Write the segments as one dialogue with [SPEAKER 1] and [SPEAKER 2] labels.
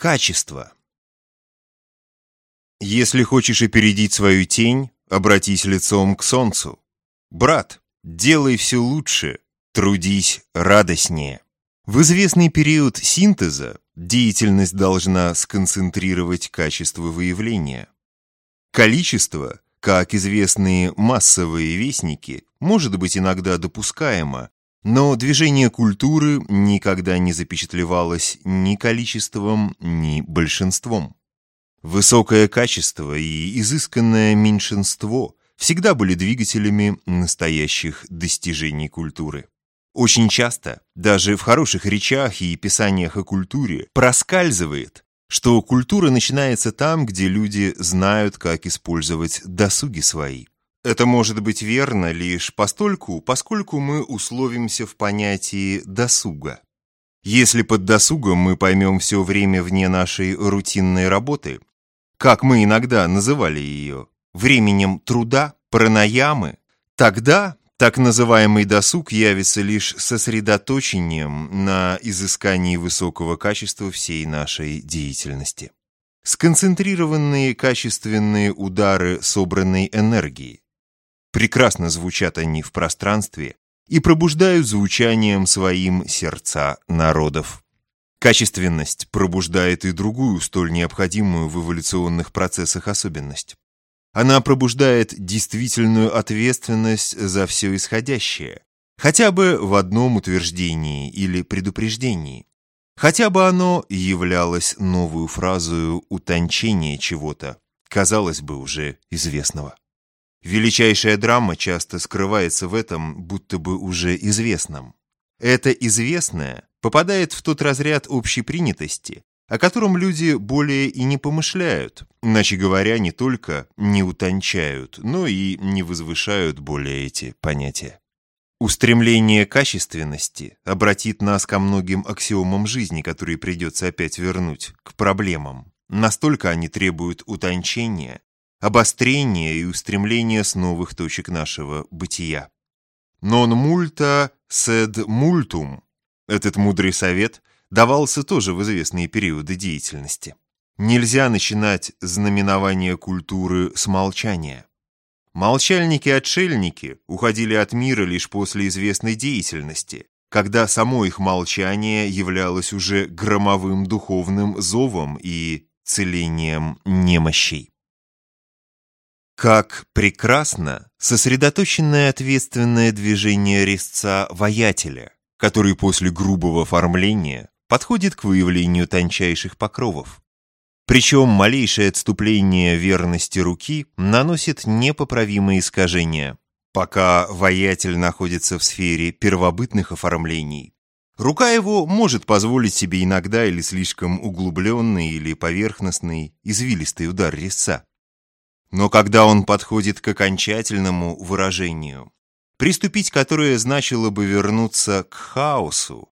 [SPEAKER 1] Качество. Если хочешь опередить свою тень, обратись лицом к солнцу. Брат, делай все лучше, трудись радостнее. В известный период синтеза деятельность должна сконцентрировать качество выявления. Количество, как известные массовые вестники, может быть иногда допускаемо, но движение культуры никогда не запечатлевалось ни количеством, ни большинством. Высокое качество и изысканное меньшинство всегда были двигателями настоящих достижений культуры. Очень часто, даже в хороших речах и писаниях о культуре, проскальзывает, что культура начинается там, где люди знают, как использовать досуги свои. Это может быть верно лишь постольку, поскольку мы условимся в понятии «досуга». Если под досугом мы поймем все время вне нашей рутинной работы, как мы иногда называли ее, временем труда, пранаямы, тогда так называемый досуг явится лишь сосредоточением на изыскании высокого качества всей нашей деятельности. Сконцентрированные качественные удары собранной энергии, Прекрасно звучат они в пространстве и пробуждают звучанием своим сердца народов. Качественность пробуждает и другую, столь необходимую в эволюционных процессах особенность. Она пробуждает действительную ответственность за все исходящее, хотя бы в одном утверждении или предупреждении. Хотя бы оно являлось новую фразою утончения чего-то, казалось бы, уже известного. Величайшая драма часто скрывается в этом, будто бы уже известном. Это известное попадает в тот разряд общепринятости, о котором люди более и не помышляют, иначе говоря, не только не утончают, но и не возвышают более эти понятия. Устремление качественности обратит нас ко многим аксиомам жизни, которые придется опять вернуть, к проблемам. Настолько они требуют утончения, обострение и устремление с новых точек нашего бытия. Non multa sed multum. Этот мудрый совет давался тоже в известные периоды деятельности. Нельзя начинать знаменование культуры с молчания. Молчальники-отшельники уходили от мира лишь после известной деятельности, когда само их молчание являлось уже громовым духовным зовом и целением немощей. Как прекрасно сосредоточенное ответственное движение резца-воятеля, который после грубого оформления подходит к выявлению тончайших покровов. Причем малейшее отступление верности руки наносит непоправимые искажения. Пока воятель находится в сфере первобытных оформлений, рука его может позволить себе иногда или слишком углубленный или поверхностный, извилистый удар резца. Но когда он подходит к окончательному выражению, приступить которое значило бы вернуться к хаосу,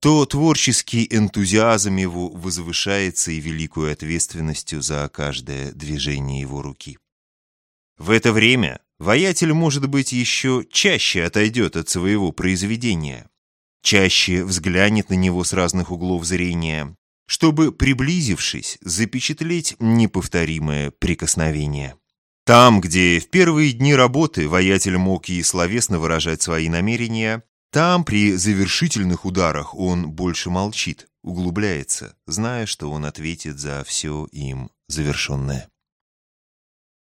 [SPEAKER 1] то творческий энтузиазм его возвышается и великую ответственностью за каждое движение его руки. В это время воятель, может быть, еще чаще отойдет от своего произведения, чаще взглянет на него с разных углов зрения, чтобы, приблизившись, запечатлеть неповторимое прикосновение. Там, где в первые дни работы воятель мог и словесно выражать свои намерения, там при завершительных ударах он больше молчит, углубляется, зная, что он ответит за все им завершенное.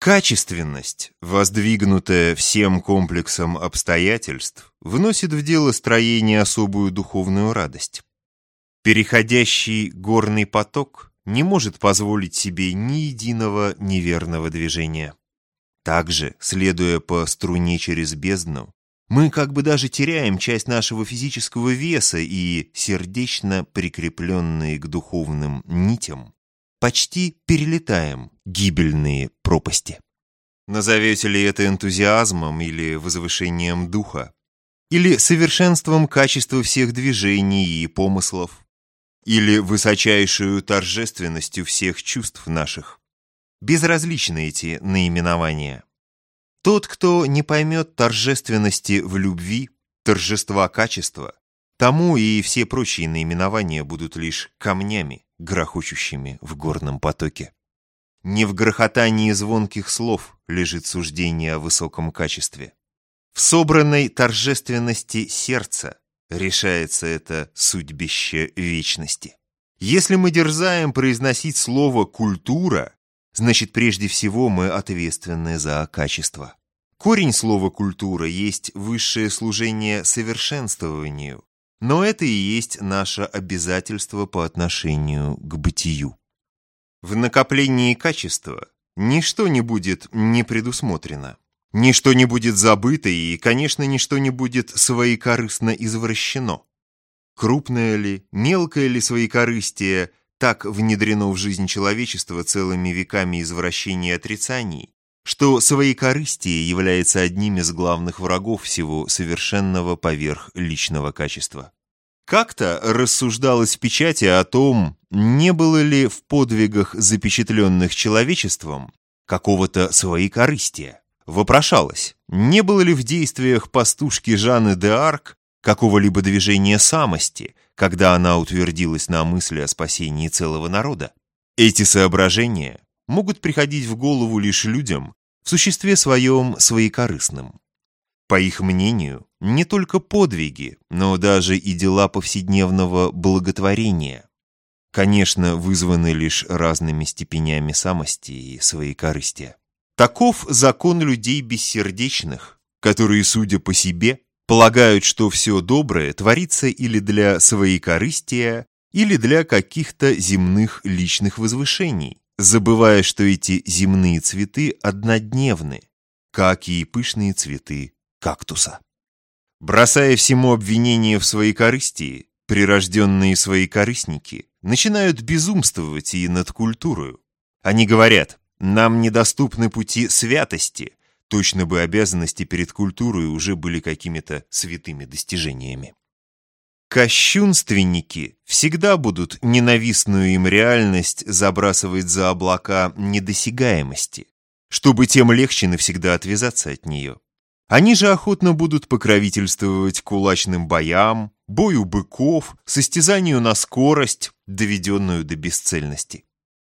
[SPEAKER 1] Качественность, воздвигнутая всем комплексом обстоятельств, вносит в дело строения особую духовную радость. Переходящий горный поток не может позволить себе ни единого неверного движения. Также, следуя по струне через бездну, мы как бы даже теряем часть нашего физического веса и, сердечно прикрепленные к духовным нитям, почти перелетаем гибельные пропасти. Назовете ли это энтузиазмом или возвышением духа? Или совершенством качества всех движений и помыслов? Или высочайшую торжественностью всех чувств наших. Безразличны эти наименования. Тот, кто не поймет торжественности в любви, торжества качества, тому и все прочие наименования будут лишь камнями, грохочущими в горном потоке. Не в грохотании звонких слов лежит суждение о высоком качестве. В собранной торжественности сердца решается это судьбище вечности. Если мы дерзаем произносить слово «культура», значит, прежде всего мы ответственны за качество. Корень слова «культура» есть высшее служение совершенствованию, но это и есть наше обязательство по отношению к бытию. В накоплении качества ничто не будет не предусмотрено. Ничто не будет забыто и, конечно, ничто не будет своекорыстно извращено. Крупное ли, мелкое ли своекорыстие так внедрено в жизнь человечества целыми веками извращений и отрицаний, что своекорыстие является одним из главных врагов всего совершенного поверх личного качества. Как-то рассуждалось в печати о том, не было ли в подвигах, запечатленных человечеством, какого-то своекорыстия. Вопрошалось, не было ли в действиях пастушки Жанны де Арк какого-либо движения самости, когда она утвердилась на мысли о спасении целого народа. Эти соображения могут приходить в голову лишь людям, в существе своем своекорыстным. По их мнению, не только подвиги, но даже и дела повседневного благотворения, конечно, вызваны лишь разными степенями самости и своекорыстия. Таков закон людей бессердечных, которые, судя по себе, полагают, что все доброе творится или для своекорыстия, или для каких-то земных личных возвышений, забывая, что эти земные цветы однодневны, как и пышные цветы кактуса. Бросая всему обвинение в своекорыстии, прирожденные своекорыстники начинают безумствовать и над культурою. Они говорят, нам недоступны пути святости, точно бы обязанности перед культурой уже были какими-то святыми достижениями. Кощунственники всегда будут ненавистную им реальность забрасывать за облака недосягаемости, чтобы тем легче навсегда отвязаться от нее. Они же охотно будут покровительствовать кулачным боям, бою быков, состязанию на скорость, доведенную до бесцельности.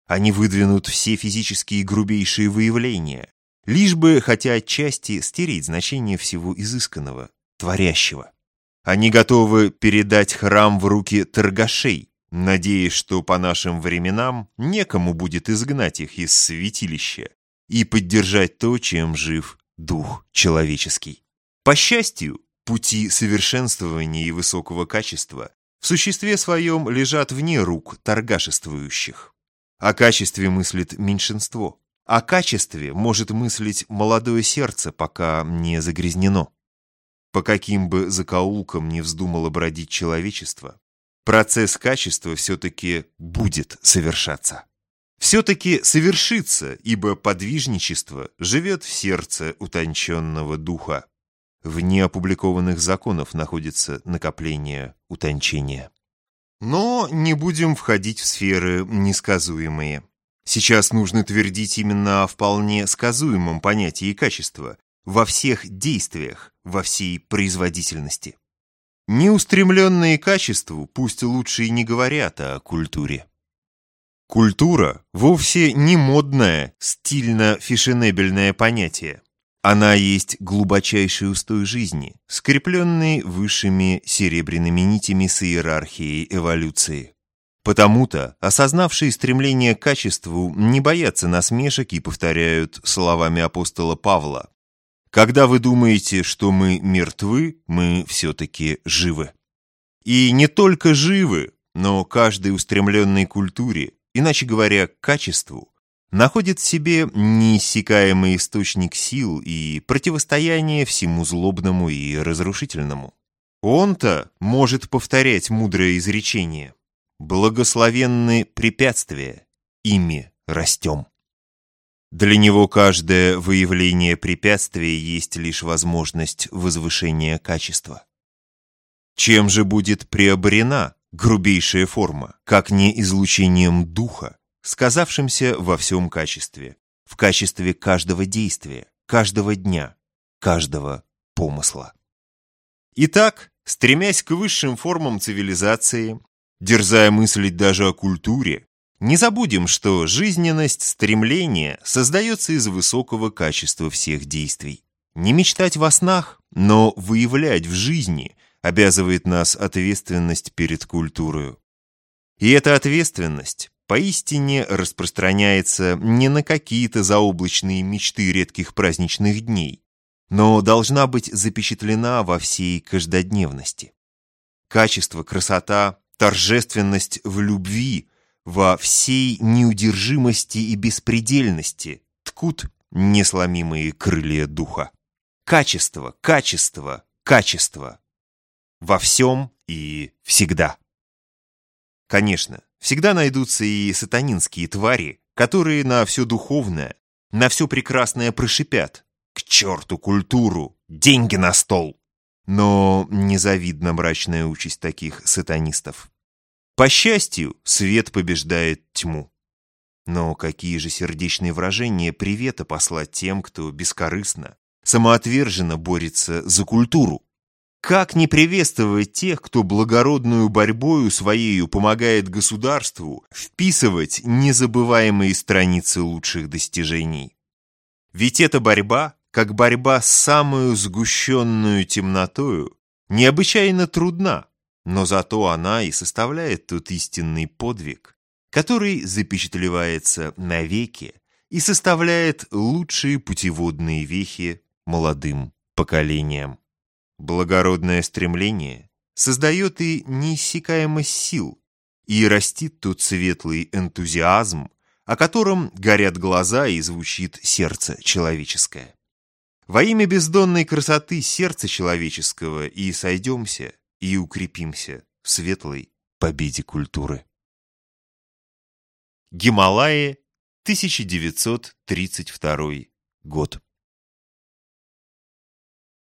[SPEAKER 1] Они выдвинут все физические грубейшие выявления, лишь бы, хотя отчасти, стереть значение всего изысканного, творящего. Они готовы передать храм в руки торгашей, надеясь, что по нашим временам некому будет изгнать их из святилища и поддержать то, чем жив дух человеческий. По счастью, пути совершенствования и высокого качества в существе своем лежат вне рук торгашествующих. О качестве мыслит меньшинство. О качестве может мыслить молодое сердце, пока не загрязнено. По каким бы закоулкам не вздумало бродить человечество, процесс качества все-таки будет совершаться. Все-таки совершится, ибо подвижничество живет в сердце утонченного духа. В неопубликованных законах находится накопление утончения. Но не будем входить в сферы несказуемые. Сейчас нужно твердить именно о вполне сказуемом понятии качества, во всех действиях, во всей производительности. Неустремленные качеству пусть лучше и не говорят о культуре. Культура вовсе не модное, стильно-фешенебельное понятие. Она есть глубочайший устой жизни, скрепленный высшими серебряными нитями с иерархией эволюции. Потому-то осознавшие стремление к качеству не боятся насмешек и повторяют словами апостола Павла «Когда вы думаете, что мы мертвы, мы все-таки живы». И не только живы, но каждой устремленной культуре, иначе говоря, качеству, находит в себе неиссякаемый источник сил и противостояние всему злобному и разрушительному. Он-то может повторять мудрое изречение «Благословенны препятствия, ими растем». Для него каждое выявление препятствия есть лишь возможность возвышения качества. Чем же будет приобрена грубейшая форма, как не излучением духа, сказавшимся во всем качестве, в качестве каждого действия, каждого дня, каждого помысла. Итак, стремясь к высшим формам цивилизации, дерзая мыслить даже о культуре, Не забудем, что жизненность стремления создается из высокого качества всех действий. Не мечтать во снах, но выявлять в жизни обязывает нас ответственность перед культурой. И эта ответственность поистине распространяется не на какие-то заоблачные мечты редких праздничных дней, но должна быть запечатлена во всей каждодневности. Качество, красота, торжественность в любви – во всей неудержимости и беспредельности ткут несломимые крылья духа. Качество, качество, качество. Во всем и всегда. Конечно, всегда найдутся и сатанинские твари, которые на все духовное, на все прекрасное прошипят. К черту культуру, деньги на стол. Но незавидна мрачная участь таких сатанистов. По счастью, свет побеждает тьму. Но какие же сердечные выражения привета послать тем, кто бескорыстно, самоотверженно борется за культуру? Как не приветствовать тех, кто благородную борьбою своею помогает государству вписывать незабываемые страницы лучших достижений? Ведь эта борьба, как борьба с самую сгущенную темнотою, необычайно трудна, но зато она и составляет тот истинный подвиг, который запечатлевается навеки и составляет лучшие путеводные вехи молодым поколениям. Благородное стремление создает и неиссякаемость сил, и растит тут светлый энтузиазм, о котором горят глаза и звучит сердце человеческое. Во имя бездонной красоты сердца человеческого и сойдемся – и укрепимся в светлой победе культуры. Гималаи, 1932 год.